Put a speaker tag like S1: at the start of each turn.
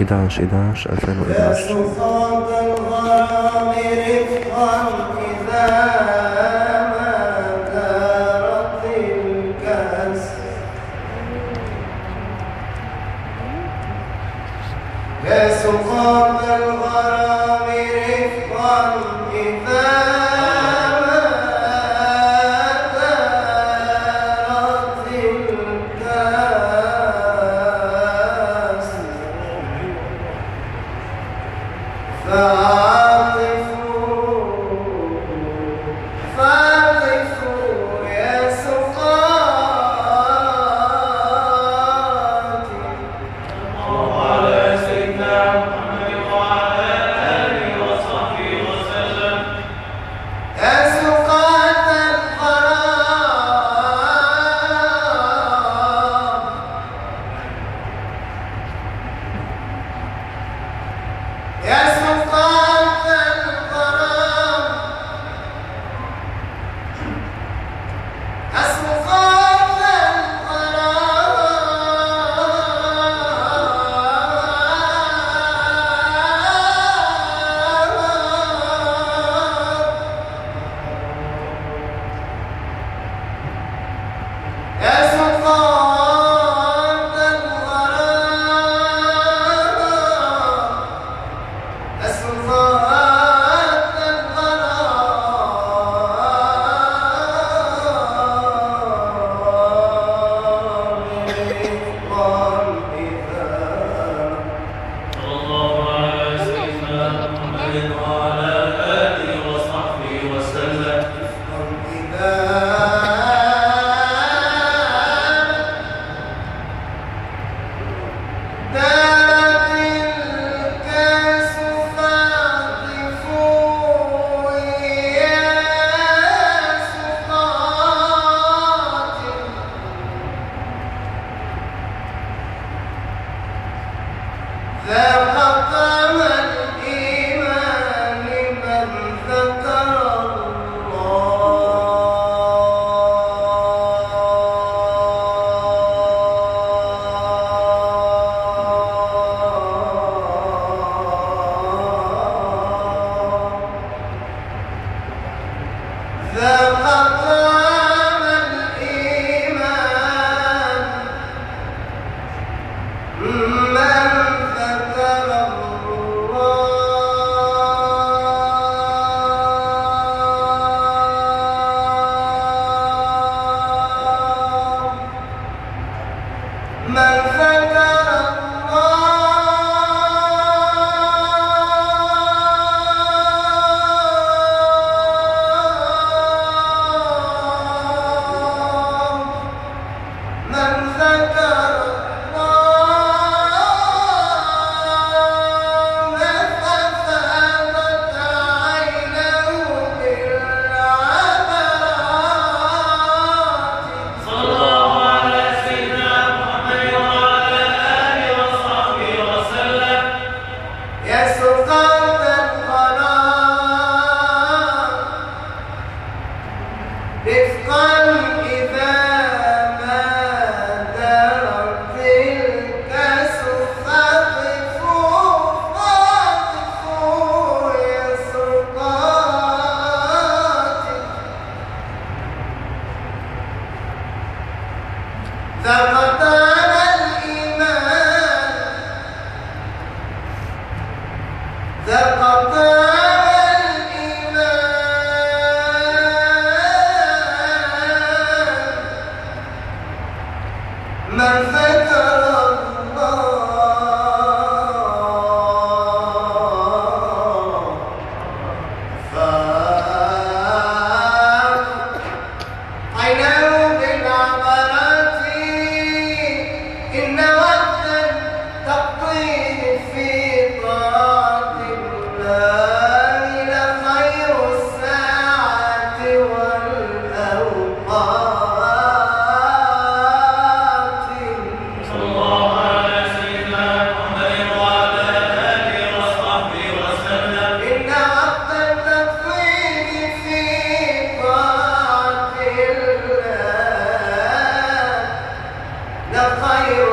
S1: 11 11 2011
S2: سقاط الغرام رفقا إذا There زلزلة And now خير